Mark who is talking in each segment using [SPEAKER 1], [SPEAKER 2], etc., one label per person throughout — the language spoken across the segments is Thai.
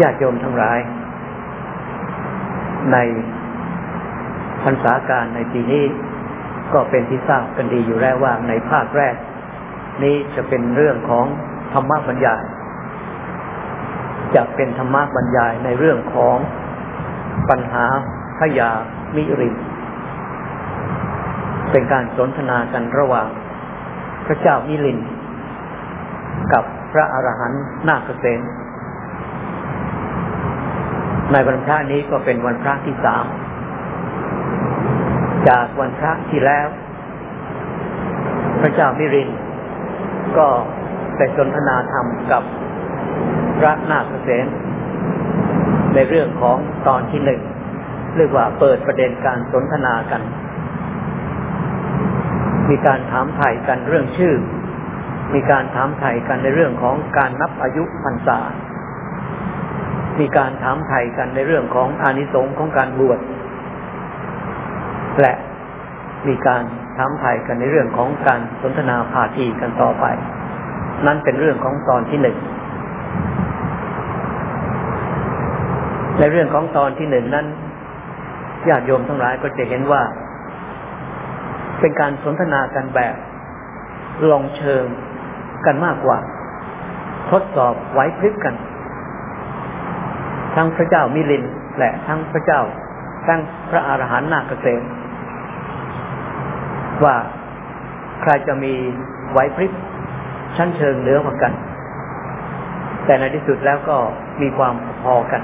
[SPEAKER 1] ญาติโยมทั้งหลาย ในพรรษาการในปีนี้ก็เป็นที่ทราบกันดีอยู่แล้วว่าในภาคแรก นี้จะเป็นเรื่องของธรรมะบรรยาย จะเป็นธรรมะบรรยายในเรื่องของปัญหาพยามิรินเป็นการสนทนากันระหว่าง พระเจ้ามิลิน กับพระอรหันต์นาคเษน ในวันพระนี้ก็เป็นวันพระที่สามจากวันพระที่แล้ว พระเจ้ามิริน ก็ได้สนทนาธรรมกับพระนาคเษนในเรื่องของตอนที่หนึ่งเรียกว่าเปิดประเด็นการสนทนากัน มีการถามไถ่กันเรื่องชื่อ มีการถามไถ่กันในเรื่องของการนับอายุพรรษา มีการถามไถ่กันในเรื่องของอานิสงส์ของการบวชและมีการถามไถ่กันในเรื่องของการสนทนาพาทีกันต่อไป นั่นเป็นเรื่องของตอนที่หนึ่งในเรื่องของตอนที่หนึ่งนั้นญาติโยมทั้งหลายก็จะเห็นว่า เป็นการสนทนากันแบบลองเชิงกันมากกว่า ทดสอบไหวพริบกัน ทั้งพระเจ้ามิลิน และทั้งพระเจ้า ทั้งพระอาหารหันต์นาคเกษมว่าใครจะมีไหวพริบชั้นเชิงเหนือกว่ากัน แต่ในที่สุดแล้วก็มีความพอกัน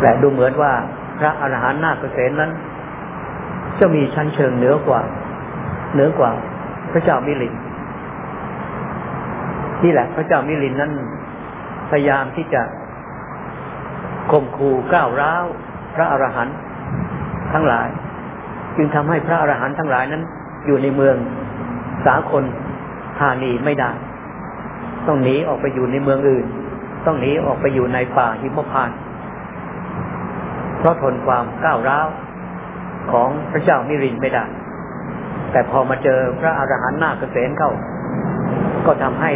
[SPEAKER 1] แต่ดูเหมือนว่าพระอรหันต์นาคเษนนั้น จะมีชั้นเชิงเหนือกว่า เหนือกว่า พระเจ้ามิลินนี่แหละ พระเจ้ามิลินนั้น พยายามที่จะข่มขู่ก้าวร้าวพระอรหันต์ทั้งหลาย จึงทำให้พระอรหันต์ทั้งหลายนั้น อยู่ในเมืองสาคนธานีไม่ได้ ต้องหนีออกไปอยู่ในเมืองอื่น ต้องหนีออกไปอยู่ในป่าหิมพานต์เพราะทนความก้าวร้าวของพระเจ้ามิรินไม่ได้ แต่พอมาเจอพระอรหันต์หน้าเกษนเข้า ก็ทำให้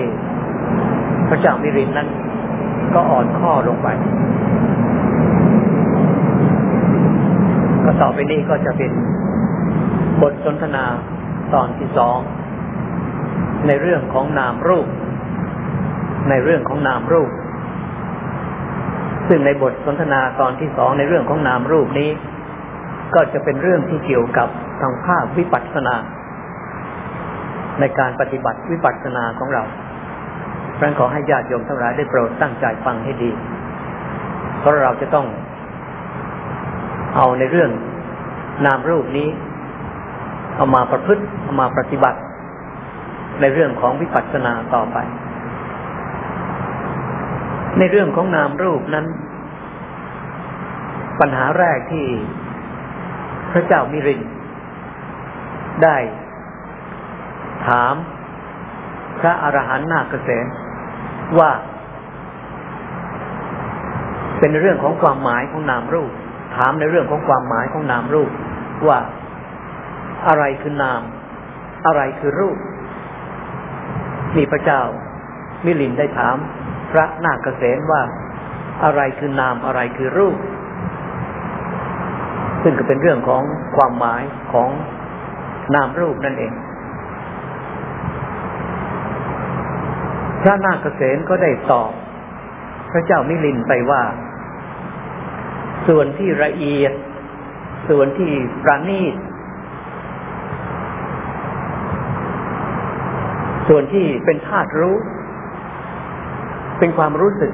[SPEAKER 1] พระเจ้ามิรินนั้น ก็อ่อนข้อลงไป ก็ต่อไปนี้ก็จะเป็นบทสนทนาตอนที่สอง ในเรื่องของนามรูป ในเรื่องของนามรูป ซึ่งในบทสนทนาตอนที่สองในเรื่องของนามรูปนี้ ก็จะเป็นเรื่องที่เกี่ยวกับทางภาควิปัสสนา ในการปฏิบัติวิปัสสนาของเรา พราะขอให้ญาติโยมทั้งหลายได้โปรดตั้งใจฟังให้ดี เพราะเราจะต้องเอาในเรื่องนามรูปนี้ เอามาประพฤติเอามาปฏิบัติ ในเรื่องของวิปัสสนาต่อไป ในเรื่องของนามรูปนั้น ปัญหาแรกที่พระเจ้ามิริน ได้ถามพระอรหันต์นาคเกษ ว่า เป็นเรื่องของความหมายของนามรูป ถามในเรื่องของความหมายของนามรูป ว่าอะไรคือนาม อะไรคือรูปมีพระเจ้า มิลินได้ถาม พระนาคเกษมว่าอะไรคือนามอะไรคือรูป ซึ่งก็เป็นเรื่องของความหมายของนามรูปนั่นเอง พระนาคเกษมก็ได้ตอบ พระเจ้ามิลินไปว่า ส่วนที่ละเอียด ส่วนที่ประณีต ส่วนที่เป็นธาตุรู้ เป็นความรู้สึก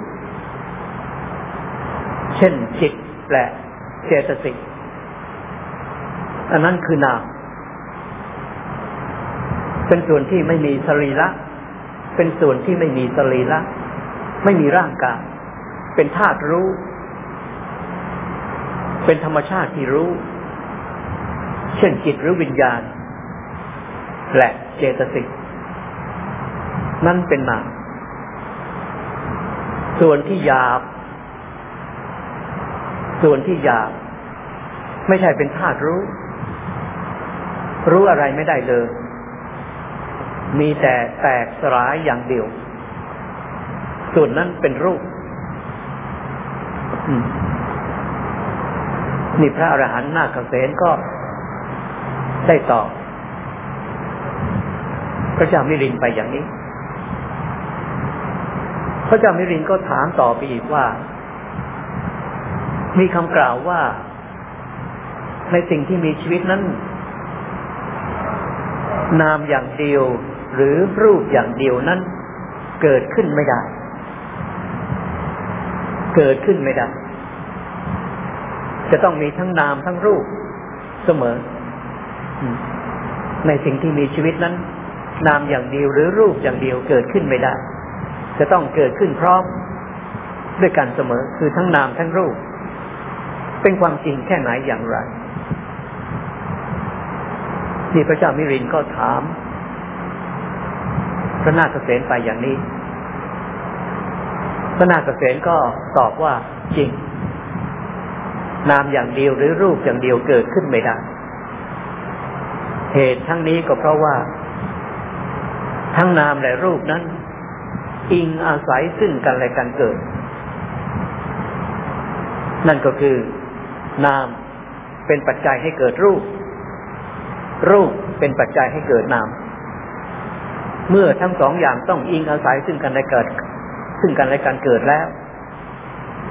[SPEAKER 1] เช่นจิตและเจตสิกอันนั้นคือนามเป็นส่วนที่ไม่มีสรีระ เป็นส่วนที่ไม่มีสรีระไม่มีร่างกาย เป็นธาตุรู้ เป็นธรรมชาติที่รู้ เช่นจิตหรือวิญญาณ และเจตสิกนั่นเป็นนามส่วนที่หยาบ ส่วนที่หยาบ ไม่ใช่เป็นธาตุรู้ รู้อะไรไม่ได้เลย มีแต่แตกสลายอย่างเดียว ส่วนนั้นเป็นรูปนี่พระอรหันต์นาคเสนก็ได้ตอบพระเจ้ามิรินไปอย่างนี้ พระเจ้ามิรินก็ถามต่อไปอีกว่า มีคำกล่าวว่า ในสิ่งที่มีชีวิตนั้น นามอย่างเดียว หรือรูปอย่างเดียวนั้น เกิดขึ้นไม่ได้ เกิดขึ้นไม่ได้ จะต้องมีทั้งนามทั้งรูปเสมอ ในสิ่งที่มีชีวิตนั้น นามอย่างเดียวหรือรูปอย่างเดียวเกิดขึ้นไม่ได้ จะต้องเกิดขึ้นพร้อมด้วยกันเสมอคือทั้งนามทั้งรูป เป็นความจริงแค่ไหนอย่างไรนี่พระเจ้ามิรินก็ถาม พระนาคเษนไปอย่างนี้ พระนาคเษนก็ตอบว่าจริง นามอย่างเดียวหรือรูปอย่างเดียวเกิดขึ้นไม่ได้ เหตุทั้งนี้ก็เพราะว่า ทั้งนามและรูปนั้น อิงอาศัยซึ่งกันและกันเกิด นั่นก็คือ นามเป็นปัจจัยให้เกิดรูป รูปเป็นปัจจัยให้เกิดนาม เมื่อทั้งสองอย่างต้องอิงอาศัยซึ่งกันและเกิด ซึ่งกันและกันเกิดแล้ว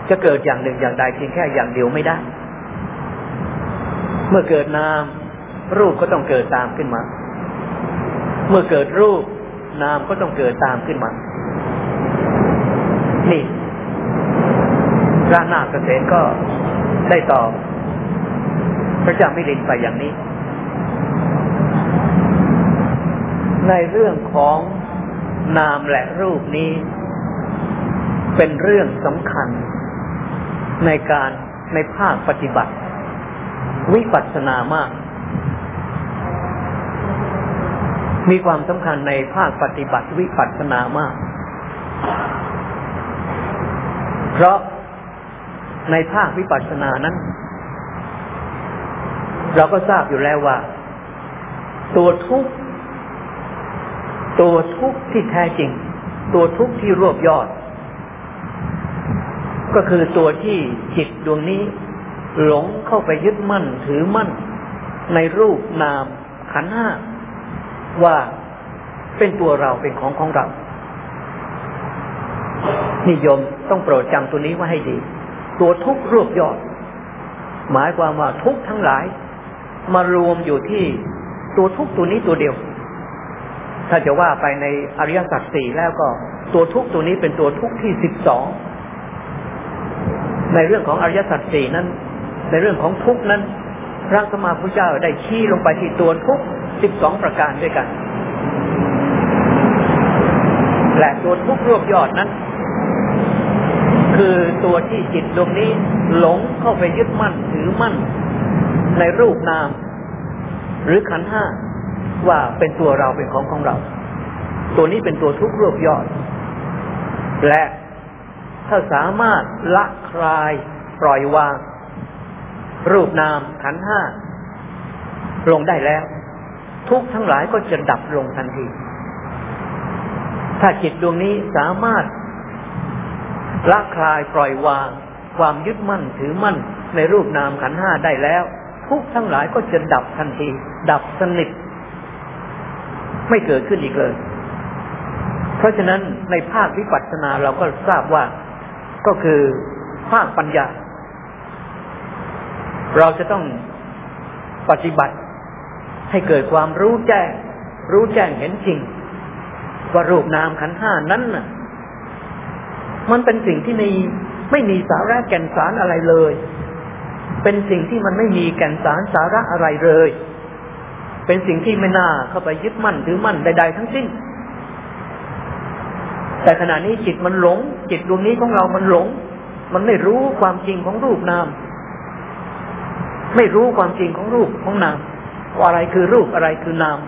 [SPEAKER 1] จะเกิดอย่างหนึ่งอย่างใดเพียงแค่อย่างเดียวไม่ได้ เมื่อเกิดนาม รูปก็ต้องเกิดตามขึ้นมา เมื่อเกิดรูป นามก็ต้องเกิดตามขึ้นมา นี่พระนาคเกษตรก็ได้ตอบพระเจ้ามิลินไปอย่างนี้ ในเรื่องของนามและรูปนี้ เป็นเรื่องสำคัญ ในการในภาคปฏิบัติ วิปัสสนามาก มีความสำคัญในภาคปฏิบัติวิปัสสนามาก เพราะในภาควิปัสสนานั้น เราก็ทราบอยู่แล้วว่า ตัวทุก ตัวทุกข์ที่แท้จริง ตัวทุกข์ที่รวบยอด ก็คือตัวที่จิตดวงนี้ หลงเข้าไปยึดมั่นถือมั่น ในรูปนามขันห้าว่าเป็นตัวเราเป็นของของเรา นิยมต้องโปรดจำตัวนี้ว่าให้ดี ตัวทุกข์รวบยอด หมายความว่าทุกข์ทั้งหลาย มารวมอยู่ที่ตัวทุกข์ตัวนี้ตัวเดียว ถ้าจะว่าไปในอริยสัจสี่แล้วก็ตัวทุกตัวนี้เป็นตัวทุกที่สิบสองในเรื่องของอริยสัจสี่นั้น ในเรื่องของทุกนั้น พระสมมาพุทธเจ้าได้ชี้ลงไปที่ตัวทุกสิบสองประการด้วยกัน และตัวทุกรวบยอดนั้น คือตัวที่จิตดวงนี้ หลงเข้าไปยึดมั่นถือมั่น ในรูปนาม หรือขันห้า ว่าเป็นตัวเราเป็นของของเรา ตัวนี้เป็นตัวทุกข์รวบยอด และถ้าสามารถละคลายปล่อยวาง รูปนามขันห้าลงได้แล้ว ทุกทั้งหลายก็จะดับลงทันที ถ้าจิตดวงนี้สามารถละคลายปล่อยวาง ความยึดมั่นถือมั่นในรูปนามขันห้าได้แล้ว ทุกทั้งหลายก็จะดับทันที ดับสนิท ไม่เกิดขึ้นอีกเลย เพราะฉะนั้นในภาควิปัสสนาเราก็ทราบว่าก็คือภาคปัญญา เราจะต้องปฏิบัติให้เกิดความรู้แจ้ง รู้แจ้งเห็นจริง ว่ารูปนามขันห้านั้นน่ะ มันเป็นสิ่งที่มีไม่มีสาระแก่นสารอะไรเลย เป็นสิ่งที่มันไม่มีแก่นสารสาระอะไรเลย เป็นสิ่งที่ไม่น่าเข้าไปยึดมั่นถือมั่นใดๆทั้งสิ้น แต่ขณะนี้จิตมันหลง จิตดวงนี้ของเรามันหลง มันไม่รู้ความจริงของรูปนาม ไม่รู้ความจริงของรูปของนามว่าอะไรคือรูปอะไรคือนาม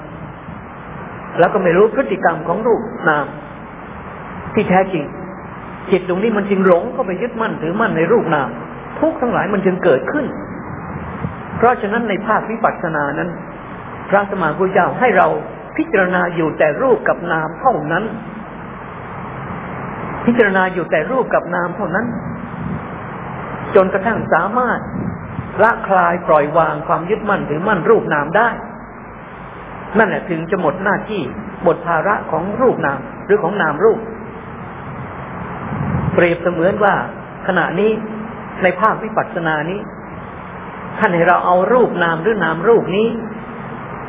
[SPEAKER 1] แล้วก็ไม่รู้พฤติกรรมของรูปนาม ที่แท้จริง จิตตรงนี้มันจึงหลงเข้าไปยึดมั่นถือมั่นในรูปนามทุกทั้งหลายมันจึงเกิดขึ้น เพราะฉะนั้นในภาควิปัสสนานั้น พระสมมาพุทธเจ้าให้เราพิจารณาอยู่แต่รูปกับนามเท่านั้น พิจารณาอยู่แต่รูปกับนามเท่านั้น จนกระทั่งสามารถละคลายปล่อยวางความยึดมั่นถือมั่นรูปนามได้ นั่นแหละถึงจะหมดหน้าที่หมดภาระของรูปนามหรือของนามรูป เปรียบเสมือนว่า ขณะนี้ในภาควิปัสสนานี้ท่านให้เราเอารูปนามหรือนามรูปนี้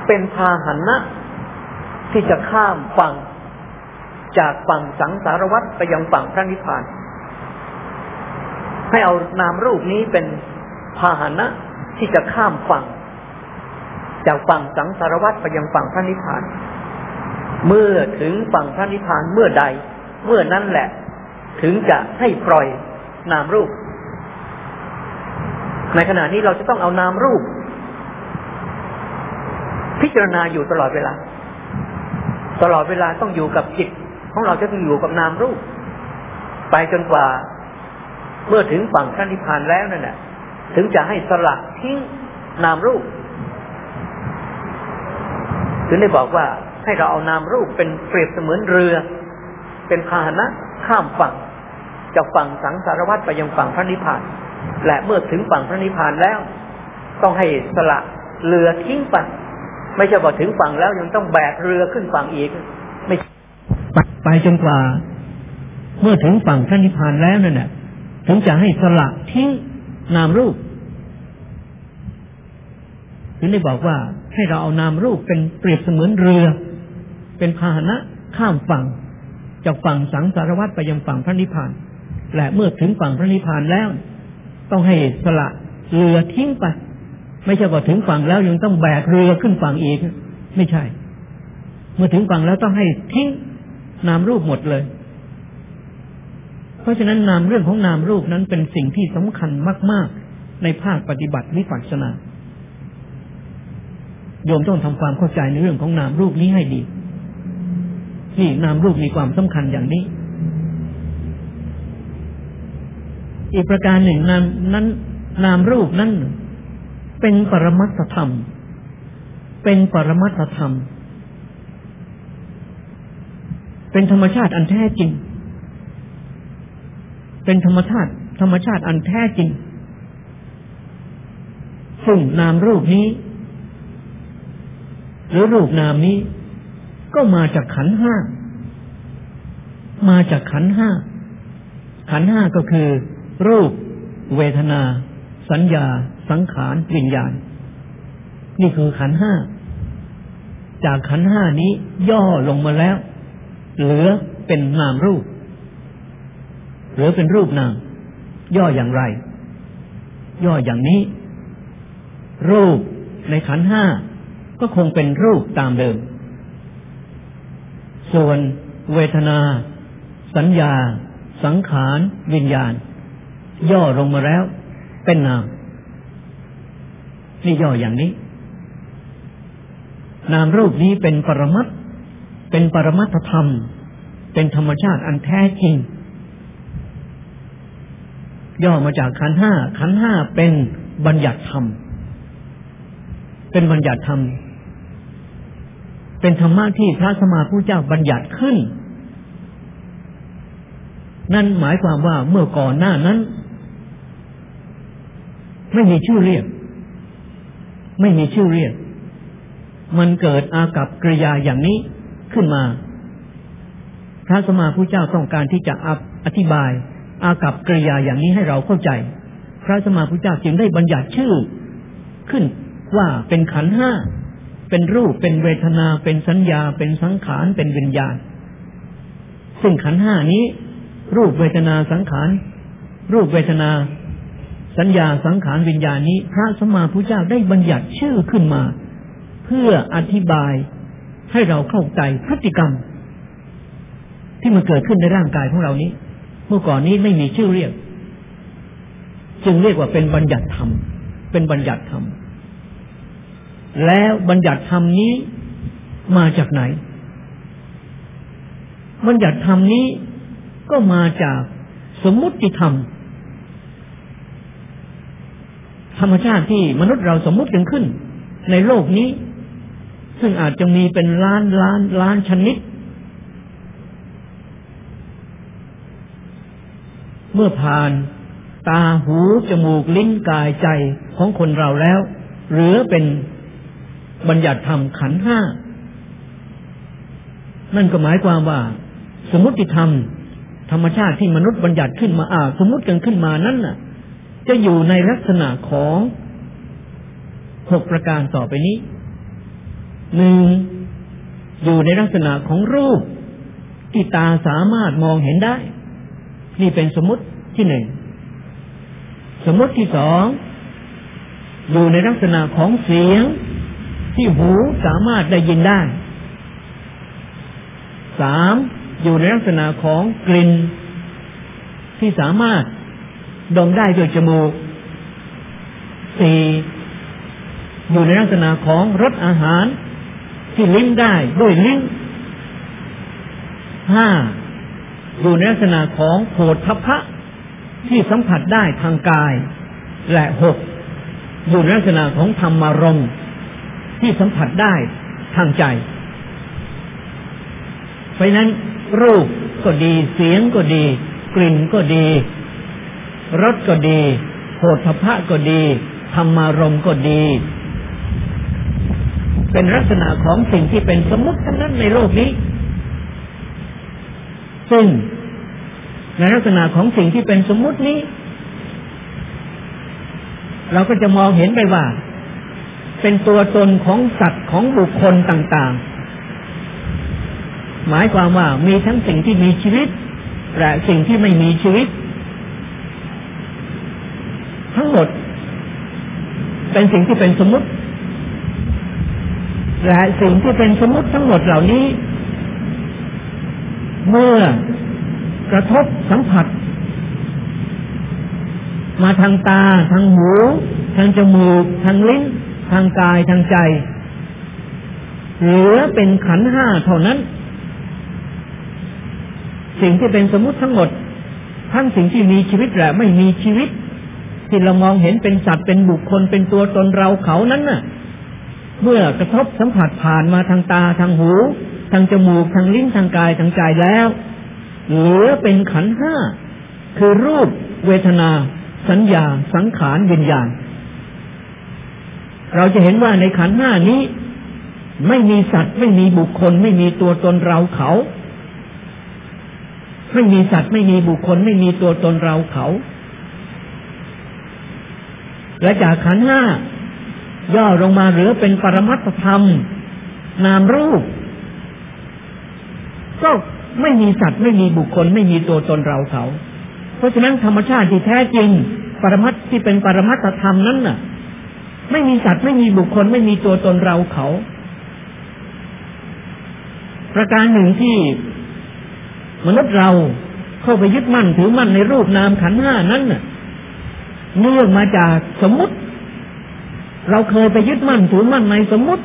[SPEAKER 1] เป็นพาหันะที่จะข้ามฝั่งจากฝั่งสังสารวัฏไปยังฝั่งพระนิพพาน ให้เอานามรูปนี้เป็นพาหนะที่จะข้ามฝั่ง จากฝั่งสังสารวัฏไปยังฝั่งพระนิพพาน เมื่อถึงฝั่งพระนิพพานเมื่อใด เมื่อนั้นแหละ ถึงจะให้ปล่อยนามรูป ในขณะนี้เราจะต้องเอานามรูป พิจารณาอยู่ตลอดเวลา ตลอดเวลาต้องอยู่กับจิตของเราจะต้องอยู่กับนามรูป ไปจนกว่า เมื่อถึงฝั่งพระนิพพานแล้วนั่นแหละถึงจะให้สละทิ้งนามรูป ถึงได้บอกว่าให้เราเอานามรูปเป็นเปรียบเสมือนเรือ เป็นพาหนะข้ามฝั่งจากฝั่งสังสารวัฏไปยังฝั่งพระนิพพาน และเมื่อถึงฝั่งพระนิพพานแล้ว ต้องให้สละเรือทิ้งไป ไม่ใช่ว่าถึงฝั่งแล้วยังต้องแบกเรือขึ้นฝั่งอีก ไม่ไปจนกว่า เมื่อถึงฝั่งพระนิพพานแล้วนั่นแหละถึงจะให้สละทิ้งนามรูปถึงได้บอกว่าให้เราเอานามรูปเป็นเปรียบเสมือนเรือ เป็นพาหนะข้ามฝั่งจากฝั่งสังสารวัฏไปยังฝั่งพระนิพพาน และเมื่อถึงฝั่งพระนิพพานแล้ว ต้องให้สละเรือทิ้งไป ไม่ใช่ว่าถึงฝั่งแล้วยังต้องแบกเรือขึ้นฝั่งอีก ไม่ใช่ เมื่อถึงฝั่งแล้วต้องให้ทิ้งนามรูปหมดเลย เพราะฉะนั้นนามเรื่องของนามรูปนั้นเป็นสิ่งที่สำคัญมาก ๆ ในภาคปฏิบัติวิปัสสนาโยมต้องทำความเข้าใจในเรื่องของนามรูปนี้ให้ดี นี่นามรูปมีความสำคัญอย่างนี้ อีกประการหนึ่งนามนั้น นามรูปนั้น เป็นปรมัตธรรม เป็นปรมัตธรรม เป็นธรรมชาติอันแท้จริง เป็นธรรมชาติ ธรรมชาติอันแท้จริง ซึ่งนามรูปนี้ หรือรูปนามนี้ ก็มาจากขันห้า มาจากขันห้า ขันห้าก็คือ รูป เวทนา สัญญา สังขารวิญญาณ นี่คือขันห้า จากขันห้านี้ย่อลงมาแล้ว เหลือเป็นนามรูปหรือเป็นรูปนาม ย่ออย่างไร ย่ออย่างนี้ รูปในขันห้าก็คงเป็นรูปตามเดิม ส่วนเวทนา สัญญา สังขาร วิญญาณ ย่อลงมาแล้ว เป็นนาม นี่ย่ออย่างนี้ นามรูปนี้เป็นปรมัตเป็นปรมัตธรรม เป็นธรรมชาติอันแท้จริง ย่อมาจากขันห้าขันห้าเป็นบัญญัติธรรม เป็นบัญญัติธรรม เป็นธรรมะที่พระสมมาผู้เจ้าบัญญัติขึ้น นั่นหมายความว่าเมื่อก่อนหน้านั้น ไม่มีชื่อเรียก ไม่มีชื่อเรียก มันเกิดอากับกริยาอย่างนี้ขึ้นมา พระสมมาผู้เจ้าต้องการที่จะอธิบาย อากับกริยาอย่างนี้ให้เราเข้าใจ พระสมมาผู้เจ้าจึงได้บัญญัติชื่อ ขึ้นว่าเป็นขันห้าเป็นรูปเป็นเวทนาเป็นสัญญา เป็นสังขารเป็นวิญญาณ ซึ่งขันห้านี้ รูปเวทนาสังขาร รูปเวทนา สัญญาสังขารวิญญาณนี้ พระสมมาผู้เจ้าได้บัญญัติชื่อขึ้นมา เพื่ออธิบายให้เราเข้าใจพฤติกรรม ที่มันเกิดขึ้นในร่างกายของเรานี้ เมื่อก่อนนี้ไม่มีชื่อเรียก จึงเรียกว่าเป็นบัญญัติธรรม เป็นบัญญัติธรรม แล้วบัญญัติธรรมนี้มาจากไหน บัญญัติธรรมนี้ก็มาจากสมมุติธรรม ธรรมชาติที่มนุษย์เราสมมุติกันขึ้น ในโลกนี้ ซึ่งอาจจะมีเป็นล้านล้านล้านชนิด
[SPEAKER 2] เมื่อผ่านตาหูจมูกลิ้นกายใจของคนเราแล้ว หรือเป็นบัญญัติธรรมขันห้า นั่นก็หมายความว่า สมมติธรรม ธรรมชาติที่มนุษย์บัญญัติขึ้นมาอ่า สมมติกันขึ้นมานั้นน่ะ จะอยู่ในลักษณะของหกประการต่อไปนี้หนึ่งอยู่ในลักษณะของรูป ที่ตาสามารถมองเห็นได้ นี่เป็นสมมติที่หนึ่งสมมติที่สองอยู่ในลักษณะของเสียง ที่หูสามารถได้ยินได้สามอยู่ในลักษณะของกลิ่น ที่สามารถ ดมได้ด้วยจมูกสี่อยู่ในลักษณะของรสอาหาร ที่ลิ้มได้ด้วยลิ้นห้าอยู่ในลักษณะของโผฏฐัพพะที่สัมผัสได้ทางกาย และหกอยู่ในลักษณะของธรรมารมที่สัมผัสได้ทางใจ เพราะนั้นรูปก็ดีเสียงก็ดี กลิ่นก็ดี รสก็ดีโผฏฐะก็ดีธรรมารมก็ดี เป็นลักษณะของสิ่งที่เป็นสมมติทั้งนั้นในโลกนี้ ซึ่งในลักษณะของสิ่งที่เป็นสมมตินี้ เราก็จะมองเห็นไปว่า เป็นตัวตนของสัตว์ของบุคคลต่างๆ หมายความว่ามีทั้งสิ่งที่มีชีวิต และสิ่งที่ไม่มีชีวิต ทั้งหมด เป็นสิ่งที่เป็นสมมติ และสิ่งที่เป็นสมมติทั้งหมดเหล่านี้ เมื่อกระทบสัมผัส มาทางตา ทางหู ทางจมูก ทางลิ้น ทางกายทางใจเหลือเป็นขันห้าเท่านั้น สิ่งที่เป็นสมมติทั้งหมด ทั้งสิ่งที่มีชีวิตและไม่มีชีวิต ที่เรามองเห็นเป็นสัตว์เป็นบุคคลเป็นตัวตนเราเขานั้นน่ะ เมื่อกระทบสัมผัสผ่านมาทางตาทางหู ทางจมูกทางลิ้นทางกายทางใจแล้วเหลือเป็นขันห้าคือรูปเวทนา สัญญา สังขารวิญญาณ เราจะเห็นว่าในขันห้านี้ ไม่มีสัตว์ ไม่มีบุคคล ไม่มีตัวตนเราเขา ไม่มีสัตว์ไม่มีบุคคล ไม่มีตัวตนเราเขา และจากขันห้าย่อลงมาเหลือเป็นปรมัตธรรม นามรูป ก็ไม่มีสัตว์ไม่มีบุคคล ไม่มีตัวตนเราเขา เพราะฉะนั้นธรรมชาติที่แท้จริง ปรมัตที่เป็นปรมัตธรรมนั้นน่ะ ไม่มีสัตว์ไม่มีบุคคล ไม่มีตัวตนเราเขา ประการหนึ่งที่มนุษย์เราเข้าไปยึดมั่นถือมั่นในรูปนามขันห้านั้นน่ะ เนื่องมาจากสมมติ เราเคยไปยึดมั่นถือมั่นในสมมติ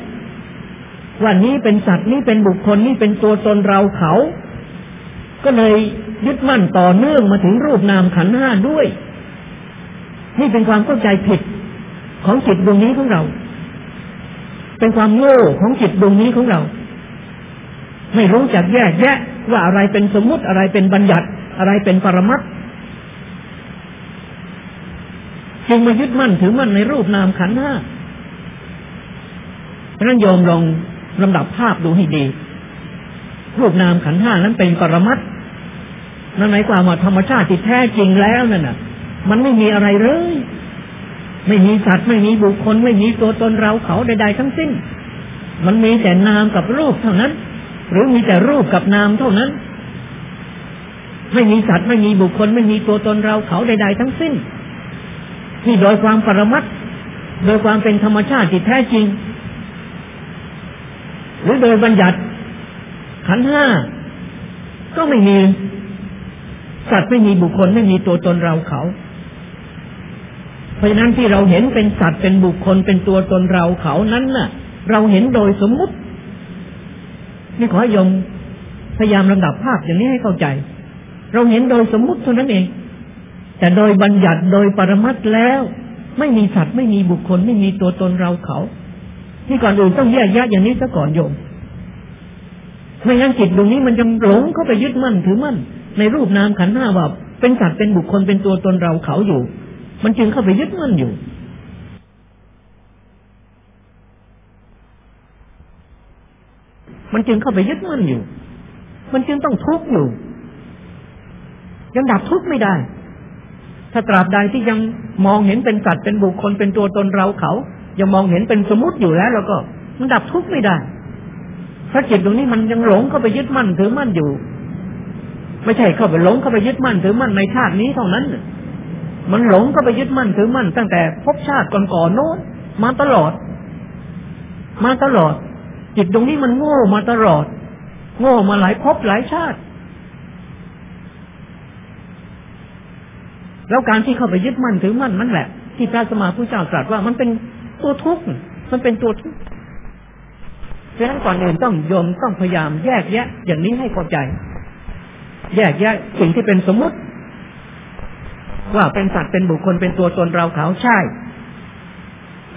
[SPEAKER 2] ว่านี้เป็นสัตว์นี้เป็นบุคคลนี้เป็นตัวตนเราเขา ก็เลยยึดมั่นต่อเนื่องมาถึงรูปนามขันห้าด้วย นี่เป็นความเข้าใจผิดของจิตดวงนี้ของเรา เป็นความโง่ของจิตดวงนี้ของเรา ไม่รู้จักแยกแยะว่าอะไรเป็นสมมติอะไรเป็นบัญญัติอะไรเป็นปรมัต จึงมายึดมั่นถือมั่นในรูปนามขันธ์ห้าเพราะนั้นโยมลองลำดับภาพดูให้ดี รูปนามขันธ์ห้านั้นเป็นปรมัตนั่นหมายความว่าธรรมชาติที่แท้จริงแล้วนั่นน่ะ มันไม่มีอะไรเลย ไม่มีสัตว์ไม่มีบุคคล ไม่มีตัวตนเราเขาใด ๆ ทั้งสิ้น มันมีแต่นามกับรูปเท่านั้น หรือมีแต่รูปกับนามเท่านั้น ไม่มีสัตว์ไม่มีบุคคล ไม่มีตัวตนเราเขาใด ๆ ทั้งสิ้น ที่โดยความปรมัตโดยความเป็นธรรมชาติที่แท้จริง หรือโดยบัญญัติ ขันห้าก็ไม่มีสัตว์ไม่มีบุคคลไม่มีตัวตนเราเขา เพราะฉะนั้นที่เราเห็นเป็นสัตว์เป็นบุคคลเป็นตัวตนเราเขานั้นน่ะ เราเห็นโดยสมมุตินี่ขอให้ยมพยายามลำดับภาพอย่างนี้ให้เข้าใจ เราเห็นโดยสมมุติเท่านั้นเอง แต่โดยบัญญัติโดยปรมัตแล้ว ไม่มีสัตว์ไม่มีบุคคล ไม่มีตัวตนเราเขาที่ก่อนอื่นต้องแยกแยะอย่างนี้ซะก่อนโยมไม่งั้นจิตตรงนี้มันจะหลงเข้าไปยึดมั่นถือมั่น ในรูปนามขันธ์ห้าว่าเป็นสัตว์เป็นบุคคลเป็นตัวตนเราเขาอยู่ มันจึงเข้าไปยึดมั่นอยู่มันจึงเข้าไปยึดมั่นอยู่ มันจึงต้องทุกข์อยู่ ยังดับทุกข์ไม่ได้ ถ้าตราบใดที่ยังมองเห็นเป็นสัตว์เป็นบุคคลเป็นตัวตนเราเขา ยังมองเห็นเป็นสมมติอยู่แล้ว แล้วก็มันดับทุกข์ไม่ได้เพราจิตตรงนี้มันยังหลงเข้าไปยึดมั่นถือมั่นอยู่ ไม่ใช่เข้าไปหลงเข้าไปยึดมั่นถือมั่นในชาตินี้เท่านั้นมันหลงเข้าไปยึดมั่นถือมั่นตั้งแต่พบชาติก่อนๆโน้นมาตลอด มาตลอด จิตตรงนี้มันโง่มาตลอด โง่มาหลายภพหลายชาติ แล้วการที่เข้าไปยึดมั่นถือมั่นนั่นแหละ ที่พระสมมาผู้เจ้าตรัสว่ามันเป็นตัวทุกข์มันเป็นตัวทุกข์ฉะนั้นก่อนอื่นต้องโยมต้องพยายามแยกแยะ อย่างนี้ให้เข้าใจ แยกแยะสิ่งที่เป็นสมมุติ ว่าเป็นสัตว์เป็นบุคคลเป็นตัวตนเราเขาใช่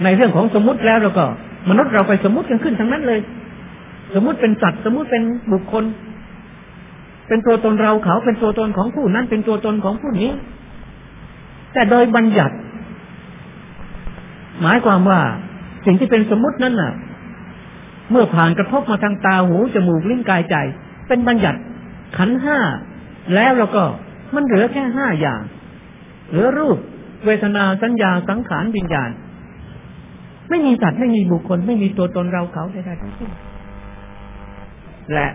[SPEAKER 2] ในเรื่องของสมมุติแล้วเราก็ มนุษย์เราไปสมมุติกันขึ้นทั้งนั้นเลย สมมุติเป็นสัตว์สมมุติเป็นบุคคล เป็นตัวตนเราเขาเป็นตัวตนของผู้นั้นเป็นตัวตนของผู้นี้ แต่โดยบัญญัติ หมายความว่าสิ่งที่เป็นสมมตินั้นน่ะ เมื่อผ่านกระทบมาทางตาหูจมูกลิ้นกายใจ เป็นบัญญัติขันห้าแล้วเราก็มันเหลือแค่ห้าอย่าง เหลือรูป เวทนาสัญญาสังขารวิญญาณ ไม่มีสัตว์ไม่มีบุคคล ไม่มีตัวตนเราเขาใดๆทั้งสิ้นและ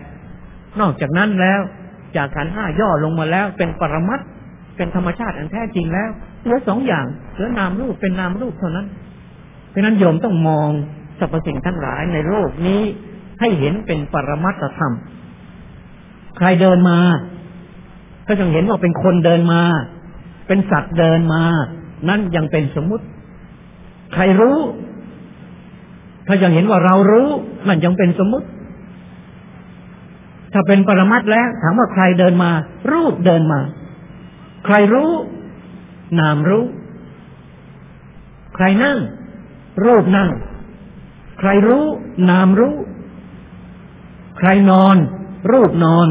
[SPEAKER 2] นอกจากนั้นแล้ว จากขันห้าย่อลงมาแล้ว เป็นปรมัตเป็นธรรมชาติอันแท้จริงแล้ว เหลือสองอย่างเหลือนามรูปเป็นนามรูปเท่านั้นเพราะนั้นโยมต้องมองสรรพสิ่งทั้งหลายในโลกนี้ให้เห็นเป็นปรมัตธรรม ใครเดินมา ก็จะเห็นว่าเป็นคนเดินมา เป็นสัตว์เดินมา นั่นยังเป็นสมมุติ ใครรู้ ถ้ายังเห็นว่าเรารู้ นั่นยังเป็นสมมุติ ถ้าเป็นปรมัตแล้ว ถามว่าใครเดินมา รูปเดินมา ใครรู้ นามรู้ ใครนั่ง รูปนั่ง ใครรู้ นามรู้ ใครนอน รูปนอน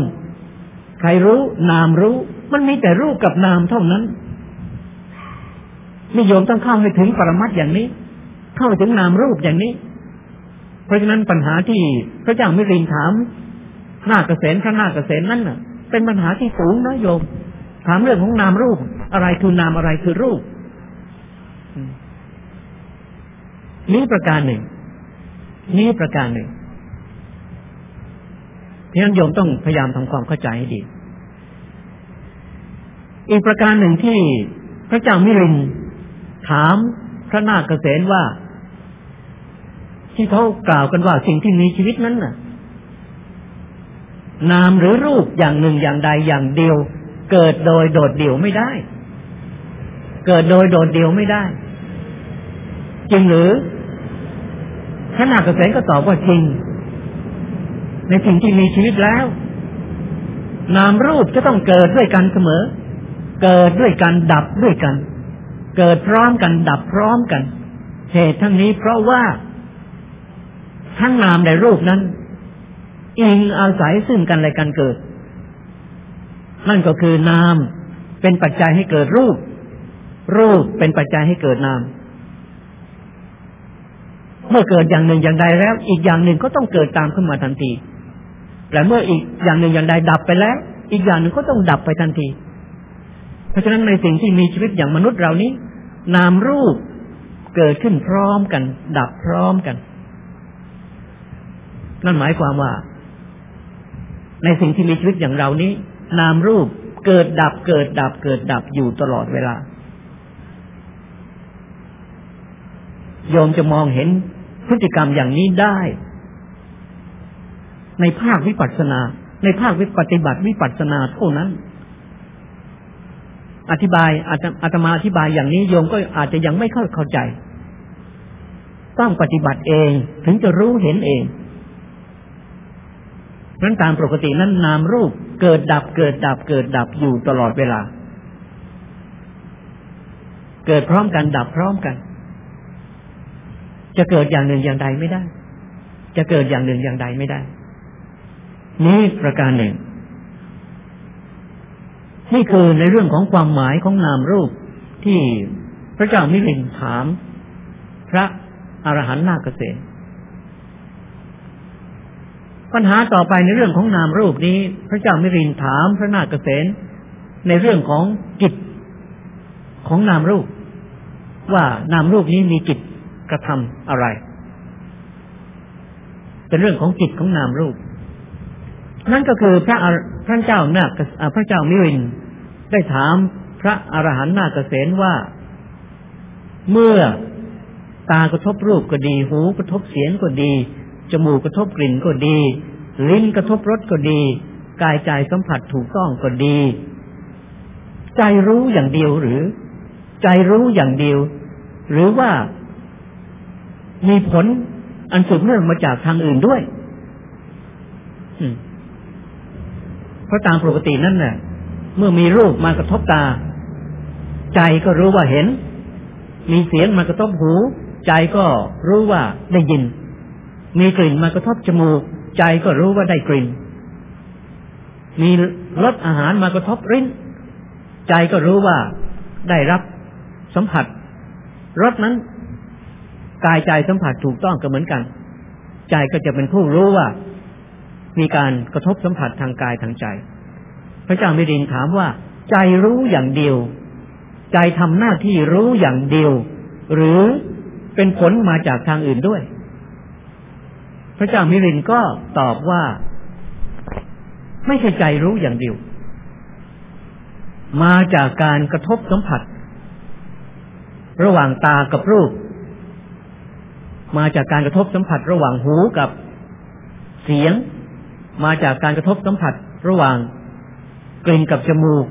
[SPEAKER 2] ใครรู้ นามรู้ มันมีแต่รูปกับนามเท่านั้นนิยมต้องเข้าให้ถึงปรมัตอย่างนี้ เข้าถึงนามรูปอย่างนี้ เพราะฉะนั้นปัญหาที่พระเจ้ามิรินถาม หน้าเกษณพระหน้าเกษณนั่นน่ะ เป็นปัญหาที่สูงนะโยม ถามเรื่องของนามรูป อะไรคือนามอะไรคือรูปนี้ประการหนึ่ง นี้ประการหนึ่งเพราะนั้นโยมต้องพยายามทำความเข้าใจให้ดี อีกประการหนึ่งที่พระเจ้ามิรินถามพระนาคเกษณว่า ที่เขากล่าวกันว่าสิ่งที่มีชีวิตนั้นน่ะ นามหรือรูปอย่างหนึ่งอย่างใดอย่างเดียว เกิดโดยโดดเดี่ยวไม่ได้ เกิดโดยโดดเดี่ยวไม่ได้ จริงหรือพระนาคเกษก็ตอบว่าจริง ในสิ่งที่มีชีวิตแล้ว นามรูปจะต้องเกิดด้วยกันเสมอ เกิดด้วยกันดับด้วยกัน เกิดพร้อมกันดับพร้อมกันเหตุทั้งนี้เพราะว่าทั้งนามและรูปนั้น อิงอาศัยซึ่งกันและกันเกิด นั่นก็คือนามเป็นปัจจัยให้เกิดรูป รูปเป็นปัจจัยให้เกิดนาม เมื่อเกิดอย่างหนึ่งอย่างใดแล้ว อีกอย่างหนึ่งก็ต้องเกิดตามขึ้นมาทันที และเมื่ออีกอย่างหนึ่งอย่างใดดับไปแล้ว อีกอย่างหนึ่งก็ต้องดับไปทันที เพราะฉะนั้นในสิ่งที่มีชีวิตอย่างมนุษย์เรานี้ นามรูปเกิดขึ้นพร้อมกัน ดับพร้อมกัน นั่นหมายความว่า ในสิ่งที่มีชีวิตอย่างเรานี้ นามรูปเกิดดับเกิดดับเกิดดับอยู่ตลอดเวลา โยมจะมองเห็นพฤติกรรมอย่างนี้ได้ ในภาควิปัสสนา ในภาควิปฏิบัติวิปัสสนาเท่านั้น อธิบายอาตมาอธิบายอย่างนี้โยมก็อาจจะยังไม่เข้าเข้าใจ ต้องปฏิบัติเองถึงจะรู้เห็นเองนั้นตามปกตินั้นนามรูปเกิดดับเกิดดับเกิดดับอยู่ตลอดเวลา เกิดพร้อมกันดับพร้อมกัน จะเกิดอย่างหนึ่งอย่างใดไม่ได้ จะเกิดอย่างหนึ่งอย่างใดไม่ได้ นี่ประการหนึ่ง นี่คือในเรื่องของความหมายของนามรูปที่พระเจ้ามิลินถาม พระอรหันต์นาคเกษตปัญหาต่อไปในเรื่องของนามรูปนี้ พระเจ้ามิรินถามพระนาคเกษตในเรื่องของจิตของนามรูป ว่านามรูปนี้มีจิต กระทำอะไร เป็นเรื่องของจิตของนามรูป นั่นก็คือพระพระเจ้านาคพระเจ้ามิรินได้ถามพระอรหันต์นาคเกษรว่า เมื่อตากระทบรูปก็ดี หูกระทบเสียงก็ดี จมูกกระทบกลิ่นก็ดี ลิ้นกระทบรสก็ดี กายใจสัมผัสถูกต้องก็ดี ใจรู้อย่างเดียวหรือ ใจรู้อย่างเดียว หรือว่า มีผลอันสืบเนื่องมาจากทางอื่นด้วยเพราะตามปกตินั่นน่ะ เมื่อมีรูปมากระทบตา ใจก็รู้ว่าเห็น มีเสียงมากระทบหู ใจก็รู้ว่าได้ยิน มีกลิ่นมากระทบจมูก ใจก็รู้ว่าได้กลิ่น มีรสอาหารมากระทบริ้น ใจก็รู้ว่าได้รับสัมผัสรสนั้น กายใจสัมผัสถูกต้องก็เหมือนกัน ใจก็จะเป็นผู้รู้ว่า มีการกระทบสัมผัสทางกายทางใจ พระเจ้ามิรินถามว่า ใจรู้อย่างเดียว ใจทำหน้าที่รู้อย่างเดียว หรือเป็นผลมาจากทางอื่นด้วย พระเจ้ามิรินก็ตอบว่า ไม่ใช่ใจรู้อย่างเดียว มาจากการกระทบสัมผัส ระหว่างตากับรูป มาจากการกระทบสัมผัสระหว่างหูกับเสียง มาจากการกระทบสัมผัสระหว่างกลิ่นกับจมูก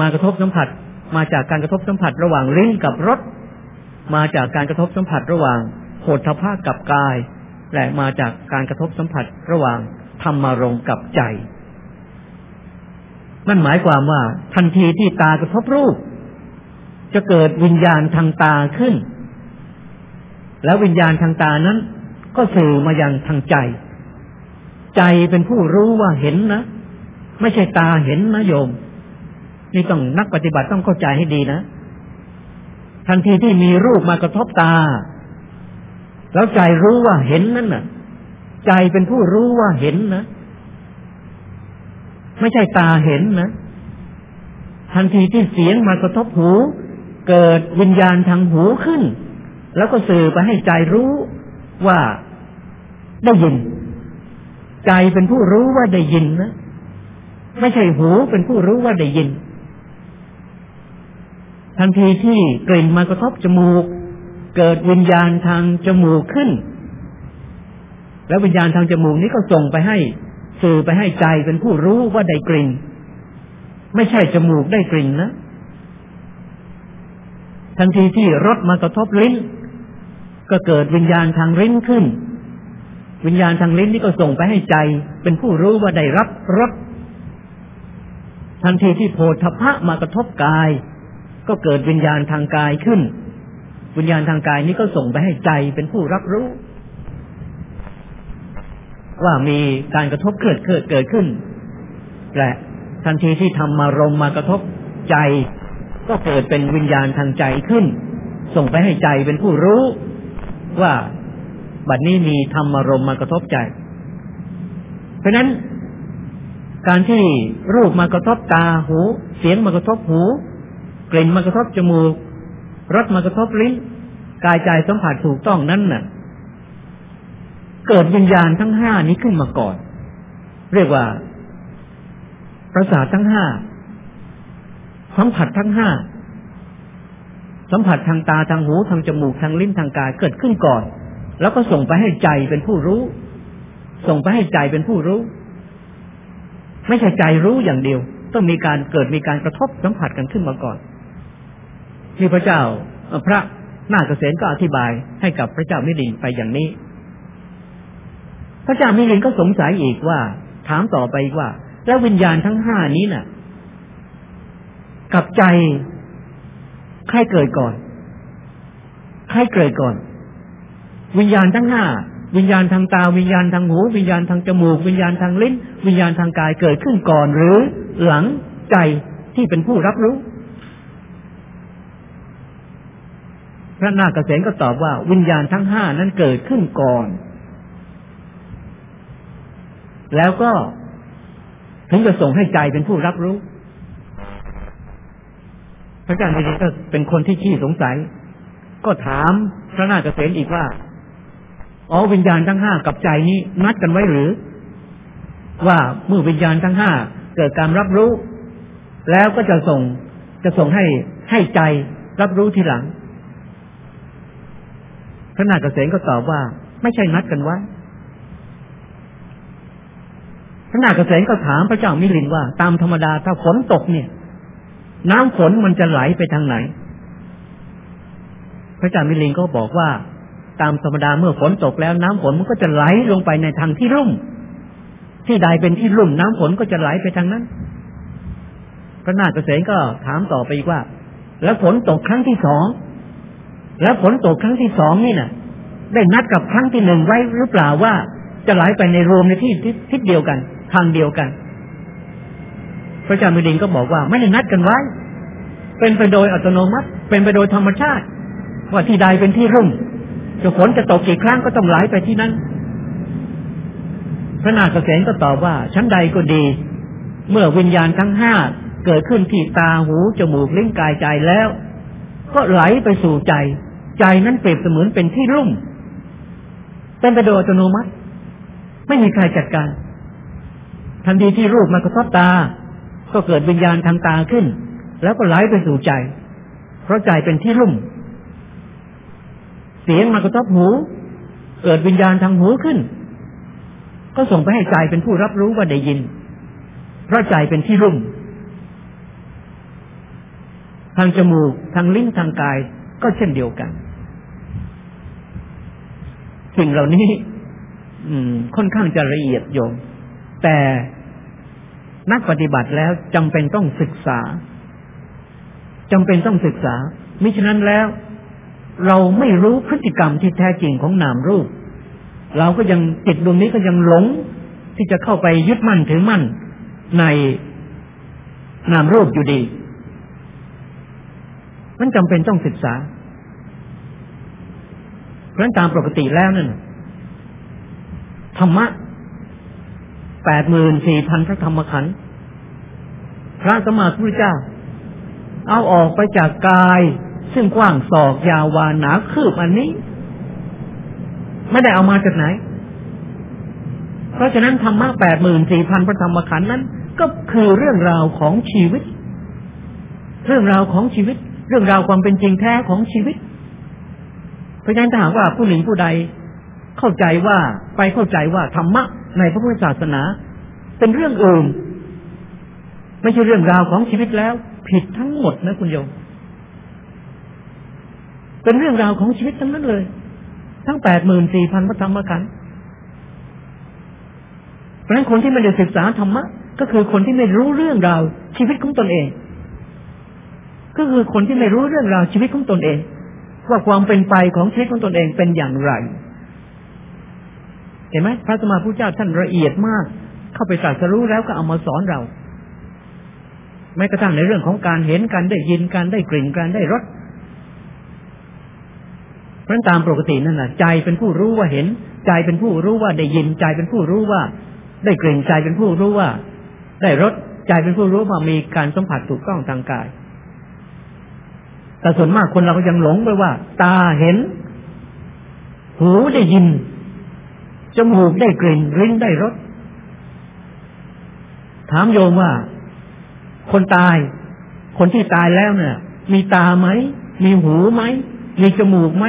[SPEAKER 2] มากระทบสัมผัส มาจากการกระทบสัมผัสระหว่างลิ้นกับรสมาจากการกระทบสัมผัสระหว่างโหฏฐะกับกาย และมาจากการกระทบสัมผัสระหว่างธรรมารมกับใจ นั่นหมายความว่า ทันทีที่ตากระทบรูป จะเกิดวิญญาณทางตาขึ้น แล้ววิญญาณทางตานั้น ก็สื่อมายังทางใจ ใจเป็นผู้รู้ว่าเห็นนะไม่ใช่ตาเห็นนะโยม นี่ต้องนักปฏิบัติต้องเข้าใจให้ดีนะ ทันทีที่มีรูปมากระทบตา แล้วใจรู้ว่าเห็นนั่นน่ะ ใจเป็นผู้รู้ว่าเห็นนะไม่ใช่ตาเห็นนะ ทันทีที่เสียงมากระทบหู เกิดวิญญาณทางหูขึ้น แล้วก็สื่อไปให้ใจรู้ว่าได้ยิน ใจเป็นผู้รู้ว่าได้ยินนะไม่ใช่หูเป็นผู้รู้ว่าได้ยิน ทันทีที่กลิ่นมากระทบจมูก เกิดวิญญาณทางจมูกขึ้น แล้ววิญญาณทางจมูกนี้ก็ส่งไปให้ สื่อไปให้ใจเป็นผู้รู้ว่าได้กลิ่น ไม่ใช่จมูกได้กลิ่นนะทันทีที่รสมากระทบลิ้น ก็เกิดวิญญาณทางลิ้นขึ้น วิญญาณทางลิ้นนี่ก็ส่งไปให้ใจ เป็นผู้รู้ว่าได้รับรสทันทีที่โพธพะมากระทบกาย ก็เกิดวิญญาณทางกายขึ้น วิญญาณทางกายนี้ก็ส่งไปให้ใจเป็นผู้รับรู้ ว่ามีการกระทบเกิดเกิดเกิดขึ้นและทันทีที่ทำมารมมากระทบใจ ก็เกิดเป็นวิญญาณทางใจขึ้น ส่งไปให้ใจเป็นผู้รู้ ว่าบัดนี้มีธรรมารมมากระทบใจ เพราะนั้น การที่รูปมากระทบตาหู เสียงมากระทบหู กลิ่นมากระทบจมูกรสมากระทบลิ้นกายใจสัมผัสถูกต้องนั้นน่ะ เกิดวิญญาณทั้งห้านี้ขึ้นมาก่อน เรียกว่า ประสาททั้งห้าสัมผัสทั้งห้า สัมผัสทางตาทางหูทางจมูกทางลิ้นทางกายเกิดขึ้นก่อน แล้วก็ส่งไปให้ใจเป็นผู้รู้ ส่งไปให้ใจเป็นผู้รู้ ไม่ใช่ใจรู้อย่างเดียว ต้องมีการเกิดมีการกระทบสัมผัสกันขึ้นมาก่อนที่พระเจ้าพระนาคเกษตรก็อธิบายให้กับพระเจ้ามิลินไปอย่างนี้ พระเจ้ามิลินก็สงสัยอีกว่า ถามต่อไปว่า แล้ววิญญาณทั้งห้านี้น่ะ กับใจ ใครเกิดก่อน ใครเกิดก่อน วิญญาณทั้งห้า วิญญาณทางตา วิญญาณทางหู วิญญาณทางจมูก วิญญาณทางลิ้น วิญญาณทางกายเกิดขึ้นก่อน หรือหลังใจที่เป็นผู้รับรู้ พระนาคเษนก็ตอบว่า วิญญาณทั้งห้านั้นเกิดขึ้นก่อน แล้วก็ถึงจะส่งให้ใจเป็นผู้รับรู้ พระอาจารย์มิริก็เป็นคนที่ขี้สงสัย ก็ถามพระนาคเษนอีกว่าอ๋อวิญญาณทั้งห้ากับใจนี้นัดกันไว้หรือ ว่าเมื่อวิญญาณทั้งห้าเกิดการรับรู้ แล้วก็จะส่งจะส่งให้ให้ใจรับรู้ทีหลังพระนาคเษนก็ตอบว่า ไม่ใช่นัดกันไว้พระนาคเษนก็ถามพระเจ้ามิลินว่า ตามธรรมดาถ้าฝนตกเนี่ย น้ำฝนมันจะไหลไปทางไหน พระเจ้ามิลินก็บอกว่า ตามธรรมดาเมื่อฝนตกแล้ว น้ำฝนมันก็จะไหลลงไปในทางที่รุ่ม ที่ใดเป็นที่รุ่ม น้ำฝนก็จะไหลไปทางนั้นพระนาคเษก็ถามต่อไปอีกว่า แล้วฝนตกครั้งที่สองแล้วฝนตกครั้งที่สองนี่น่ะ ได้นัดกับครั้งที่หนึ่งไว้หรือเปล่าว่า จะไหลไปในรวมในที่ทิศเดียวกัน ทางเดียวกัน พระเจ้ามิลินก็บอกว่าไม่ได้นัดกันไว้ เป็นไปโดยอัตโนมัติ เป็นไปโดยธรรมชาติ ว่าที่ใดเป็นที่รุ่มจะฝนจะตกกี่ครั้งก็ต้องไหลไปที่นั้น พระนาคเษนก็ตอบว่าชั้นใดก็ดี เมื่อวิญญาณทั้งห้าเกิดขึ้นที่ตาหูจมูกลิ้นกายใจแล้ว ก็ไหลไปสู่ใจ ใจนั้นเปรียบเสมือนเป็นที่รุ่ม เป็นไปโดยอัตโนมัติ ไม่มีใครจัดการทันทีที่รูปมากระทบตา ก็เกิดวิญญาณทางตาขึ้น แล้วก็ไหลไปสู่ใจ เพราะใจเป็นที่รุ่ม เสียงมากระทบหู เกิดวิญญาณทางหูขึ้น ก็ส่งไปให้ใจเป็นผู้รับรู้ว่าได้ยิน เพราะใจเป็นที่รุ่ม ทางจมูกทางลิ้นทางกายก็เช่นเดียวกัน สิ่งเหล่านี้ค่อนข้างจะละเอียดโยม แต่ นักปฏิบัติแล้วจำเป็นต้องศึกษาจำเป็นต้องศึกษา มิฉะนั้นแล้ว เราไม่รู้พฤติกรรมที่แท้จริงของนามรูป เราก็ยังจิตดวงนี้ก็ยังหลงที่จะเข้าไปยึดมั่นถือมั่นในนามรูปอยู่ดีมันจำเป็นต้องศึกษา เพราะตามปกติแล้วนั่นธรรมะ แปดหมื่นสี่พันพระธรรมขันธ์พระสมมาพุทธเจ้า เอาออกไปจากกาย ซึ่งกว้างศอกยาววานหนาคืบอันนี้ ไม่ได้เอามาจากไหน เพราะฉะนั้นธรรมะแปดหมื่นสี่พันพระธรรมขันธ์นั้น ก็คือเรื่องราวของชีวิต เรื่องราวของชีวิต เรื่องราวความเป็นจริงแท้ของชีวิต เพราะฉะนั้นถ้าหากว่าผู้หนึ่งผู้ใดเข้าใจว่าไปเข้าใจว่าธรรมะ ในพระพุทธศาสนา เป็นเรื่องอื่นไม่ใช่เรื่องราวของชีวิตแล้ว ผิดทั้งหมดนะคุณโยม เป็นเรื่องราวของชีวิตทั้งนั้นเลย ทั้งแปดหมื่นสี่พันพระธรรมขันธ์เพราะฉะนั้นคนที่ไม่ได้ศึกษาธรรมะก็คือคนที่ไม่รู้เรื่องราวชีวิตของตนเอง ก็คือคนที่ไม่รู้เรื่องราวชีวิตของตนเอง ว่าความเป็นไปของชีวิตของตนเองเป็นอย่างไร เห็นไหมพระสมมาพุทธเจ้าท่านละเอียดมาก เข้าไปตรัสรู้แล้วก็เอามาสอนเราแม้กระทั่งในเรื่องของการเห็นการได้ยินการได้กลิ่นการได้รสเพราะตามปกตินั่นแหะใจเป็นผู้รู้ว่าเห็น ใจเป็นผู้รู้ว่าได้ยิน ใจเป็นผู้รู้ว่า ได้กลิ่นใจเป็นผู้รู้ว่า ได้รสใจเป็นผู้รู้ว่ามีการสัมผัสถูกต้องทางกาย แต่ส่วนมากคนเราก็ยังหลงไปว่า ตาเห็น หูได้ยิน จมูกได้กลิ่นลิ้นได้รส ถามโยมว่า คนตาย คนที่ตายแล้วเนี่ย มีตาไหม มีหูไหม มีจมูกไหม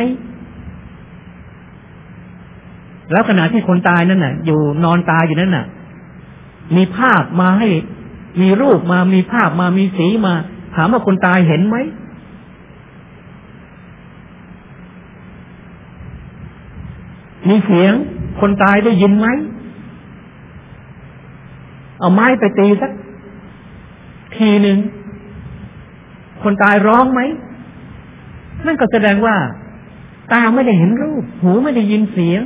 [SPEAKER 2] แล้วขณะที่คนตายนั่นน่ะ อยู่นอนตายอยู่นั่นน่ะ มีภาพมาให้ มีรูปมา มีภาพมา มีสีมา ถามว่าคนตายเห็นไหมมีเสียง คนตายได้ยินไหม เอาไม้ไปตีสักทีหนึ่ง คนตายร้องไหม นั่นก็แสดงว่า ตาไม่ได้เห็นรูป หูไม่ได้ยินเสียง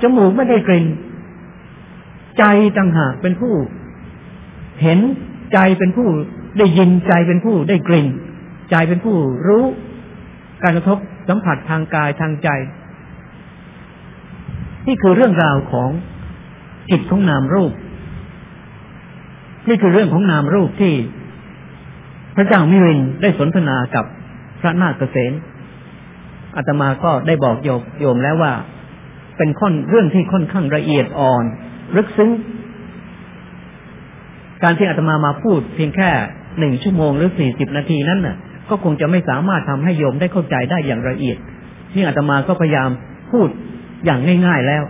[SPEAKER 2] จมูกไม่ได้กลิ่น ใจต่างหากเป็นผู้ เห็นใจเป็นผู้ได้ยินใจเป็นผู้ได้กลิ่น ใจเป็นผู้รู้ การกระทบสัมผัสทางกายทางใจ นี่คือเรื่องราวของจิตของนามรูป นี่คือเรื่องของนามรูปที่ พระเจ้ามิรินได้สนทนากับพระนาคเษนอาตมาก็ได้บอกโยมโยมแล้วว่า เป็นข้อนเรื่องที่ค่อนข้างละเอียดอ่อนลึกซึ้ง การที่อาตมามาพูดเพียงแค่หนึ่งชั่วโมงหรือสี่สิบนาทีนั้นน่ะ ก็คงจะไม่สามารถทำให้โยมได้เข้าใจได้อย่างละเอียด ที่อาตมาก็พยายามพูด อย่างง่ายๆแล้ว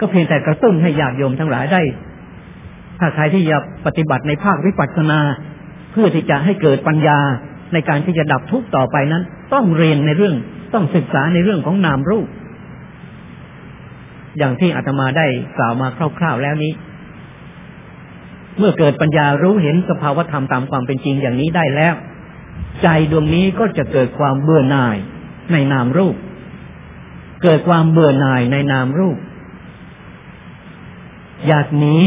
[SPEAKER 2] ก็เพียงแต่กระตุ้นให้ญาติโยมทั้งหลายได้ ถ้าใครที่จะปฏิบัติในภาควิปัสสนา เพื่อที่จะให้เกิดปัญญาในการที่จะดับทุกข์ต่อไปนั้น ต้องเรียนในเรื่องต้องศึกษาในเรื่องของนามรูป อย่างที่อาตมาได้กล่าวมาคร่าวๆแล้วนี้ เมื่อเกิดปัญญารู้เห็นสภาวธรรมตามความเป็นจริงอย่างนี้ได้แล้ว ใจดวงนี้ก็จะเกิดความเบื่อหน่ายในนามรูป เกิดความเบื่อหน่ายในนามรูป อยากหนี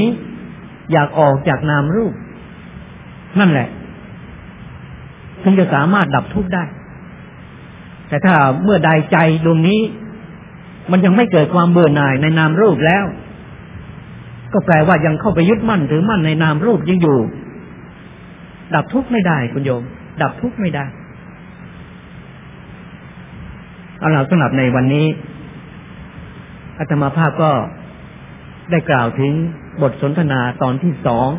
[SPEAKER 2] อยากออกจากนามรูป นั่นแหละถึงจะสามารถดับทุกข์ได้ แต่ถ้าเมื่อใดใจดวงนี้ มันยังไม่เกิดความเบื่อหน่ายในนามรูปแล้ว ก็แปลว่ายังเข้าไปยึดมั่นถือมั่นในนามรูปยังอยู่ ดับทุกข์ไม่ได้คุณโยม ดับทุกข์ไม่ได้ เอาเราสำหรับในวันนี้อาตมาภาพก็ได้กล่าวถึงบทสนทนาตอนที่สอง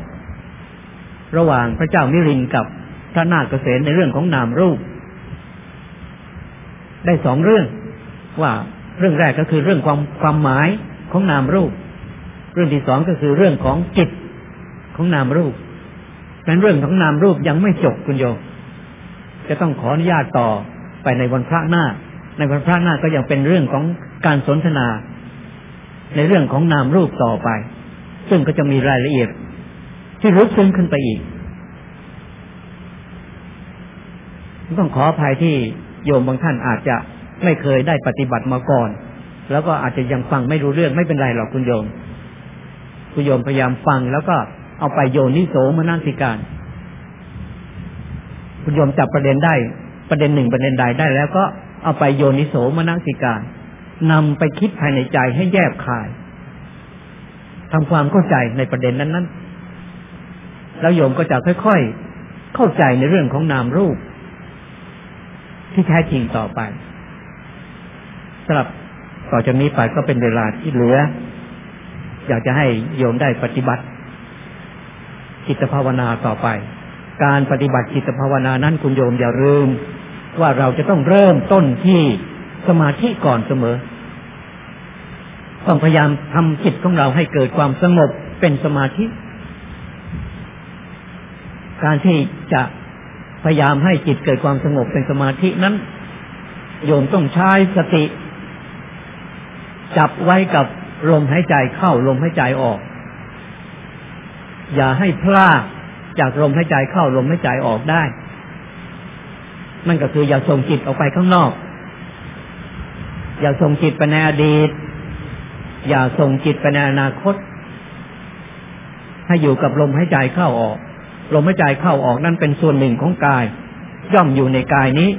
[SPEAKER 2] ระหว่างพระเจ้ามิรินกับพระนาคเกษในเรื่องของนามรูป ได้สองเรื่องว่าเรื่องแรกก็คือเรื่องความความหมายของนามรูป เรื่องที่สองก็คือเรื่องของจิตของนามรูปดังนั้นเรื่องของนามรูปยังไม่จบคุณโยจะต้องขออนุญาตต่อไปในวันพระหน้า ในวันพระหน้าก็ยังเป็นเรื่องของการสนทนา ในเรื่องของนามรูปต่อไป ซึ่งก็จะมีรายละเอียด ที่ลึกซึ้งขึ้นไปอีก ต้องขออภัยที่โยมบางท่านอาจจะไม่เคยได้ปฏิบัติมาก่อน แล้วก็อาจจะยังฟังไม่รู้เรื่องไม่เป็นไรหรอกคุณโยม คุณโยมพยายามฟังแล้วก็เอาไปโยนิโสมนสิการ คุณโยมจับประเด็นได้ ประเด็นหนึ่งประเด็นใดได้แล้วก็ เอาไปโยนิโสมนสิการนำไปคิดภายในใจให้แยบคายทำความเข้าใจในประเด็นนั้นๆ แล้วโยมก็จะค่อยๆ เข้าใจในเรื่องของนามรูป ที่แท้จริงต่อไปสำหรับต่อจากนี้ไปก็เป็นเวลาที่เหลือ อยากจะให้โยมได้ปฏิบัติจิตภาวนาต่อไป การปฏิบัติจิตภาวนานั้นคุณโยมอย่าลืม ว่าเราจะต้องเริ่มต้นที่สมาธิก่อนเสมอ ต้องพยายามทำจิตของเราให้เกิดความสงบเป็นสมาธิ การที่จะพยายามให้จิตเกิดความสงบเป็นสมาธินั้น โยมต้องใช้สติ จับไว้กับลมหายใจเข้าลมหายใจออก อย่าให้พลาดจากลมหายใจเข้าลมหายใจออกได้ นั่นก็คืออย่าส่งจิตออกไปข้างนอก อย่าส่งจิตไปในอดีต อย่าส่งจิตไปในอนาคต ให้อยู่กับลมหายใจเข้าออก ลมหายใจเข้าออกนั่นเป็นส่วนหนึ่งของกาย ย่อมอยู่ในกายนี้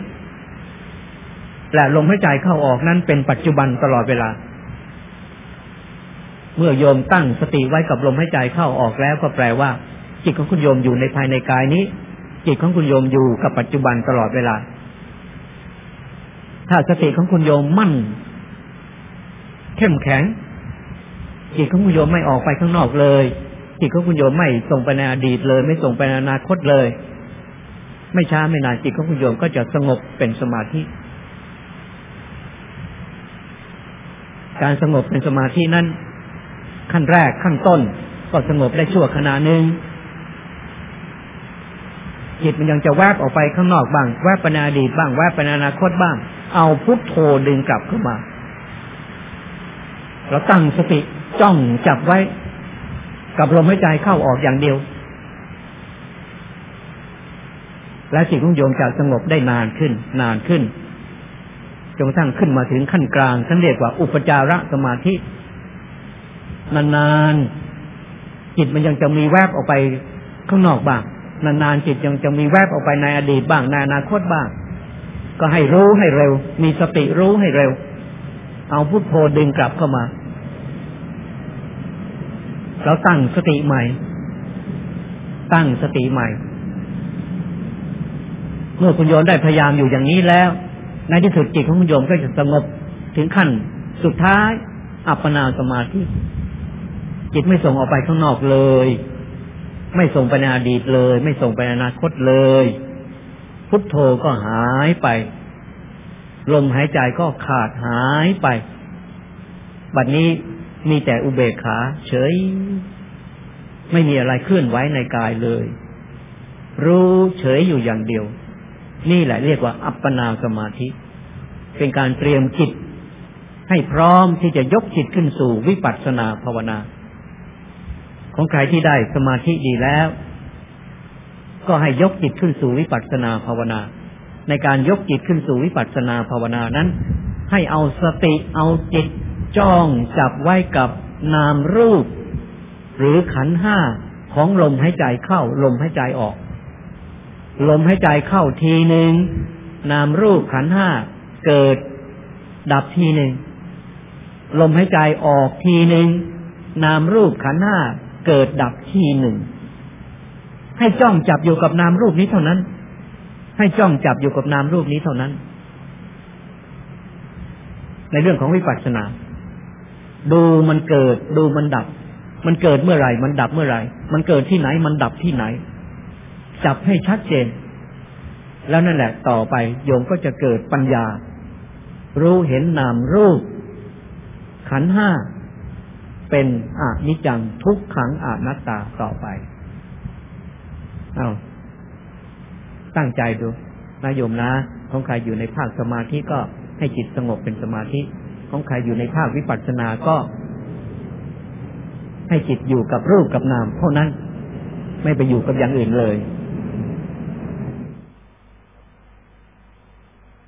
[SPEAKER 2] และลมหายใจเข้าออกนั้นเป็นปัจจุบันตลอดเวลา เมื่อโยมตั้งสติไว้กับลมหายใจเข้าออกแล้วก็แปลว่า จิตของคุณโยมอยู่ในภายในกายนี้ จิตของคุณโยมอยู่กับปัจจุบันตลอดเวลา ถ้าสติของคุณโยมมั่น เข้มแข็ง จิตของคุณโยมไม่ออกไปข้างนอกเลย จิตของคุณโยมไม่ส่งไปในอดีตเลย ไม่ส่งไปในอนาคตเลย ไม่ช้าไม่นานจิตของคุณโยมก็จะสงบเป็นสมาธิ การสงบเป็นสมาธินั้น ขั้นแรกขั้นต้นก็สงบได้ชั่วขณะหนึ่ง จิตมันยังจะแวบออกไปข้างนอกบ้าง แวบไปนอดีตบ้าง แวบไปในอนาคตบ้าง เอาพุทโธดึงกลับเข้ามา เราตั้งสติจ้องจับไว้ กับลมหายใจเข้าออกอย่างเดียว และจิตของโยมจะสงบได้นานขึ้น นานขึ้นจนกระทั่งขึ้นมาถึงขั้นกลางท่านเรียกว่าอุปจาระสมาธินานๆจิตมันยังจะมีแวบออกไปข้างนอกบ้าง นานๆจิตยังจะมีแวบออกไปในอดีตบ้างในอนาคตบ้าง ก็ให้รู้ให้เร็ว มีสติรู้ให้เร็ว เอาพุทโธดึงกลับเข้ามาเราตั้งสติใหม่ ตั้งสติใหม่ เมื่อคุณโยมได้พยายามอยู่อย่างนี้แล้ว ในที่สุดจิตของคุณโยมก็จะสงบถึงขั้นสุดท้าย อัปปนาสมาธิจิตไม่ส่งออกไปข้างนอกเลย ไม่ส่งไปในอดีตเลย ไม่ส่งไปในอนาคตเลย พุทโธก็หายไป ลมหายใจก็ขาดหายไป บัดนี้มีแต่อุเบกขา เฉย ไม่มีอะไรเคลื่อนไหวในกายเลย รู้เฉยอยู่อย่างเดียว นี่แหละเรียกว่าอัปปนาสมาธิ เป็นการเตรียมจิต ให้พร้อมที่จะยกจิตขึ้นสู่วิปัสสนาภาวนา ของใครที่ได้สมาธิดีแล้ว ก็ให้ยกจิตขึ้นสู่วิปัสสนาภาวนา ในการยกจิตขึ้นสู่วิปัสสนาภาวนานั้น ให้เอาสติเอาจิตจ้องจับไว้กับนามรูป หรือขันห้าของลมหายใจเข้า ลมหายใจออก ลมหายใจเข้าทีหนึ่งนามรูปขันห้าเกิด ดับทีหนึ่งลมหายใจออกทีหนึ่งนามรูปขันห้า เกิดดับทีหนึ่ง ให้จ้องจับอยู่กับนามรูปนี้เท่านั้น ให้จ้องจับอยู่กับนามรูปนี้เท่านั้น ในเรื่องของวิปัสสนา ดูมันเกิด ดูมันดับ มันเกิดเมื่อไหร่ มันดับเมื่อไหร่ มันเกิดที่ไหน มันดับที่ไหน จับให้ชัดเจน แล้วนั่นแหละ ต่อไปโยมก็จะเกิดปัญญา รู้เห็นนามรูป ขันห้า เป็นอนิจจังทุกขังอนัตตาต่อไป เอาตั้งใจดูนะโยมนะ ของใครอยู่ในภาคสมาธิก็ให้จิตสงบเป็นสมาธิ ของใครอยู่ในภาควิปัสสนาก็ ให้จิตอยู่กับรูปกับนามเท่านั้น ไม่ไปอยู่กับอย่างอื่นเลย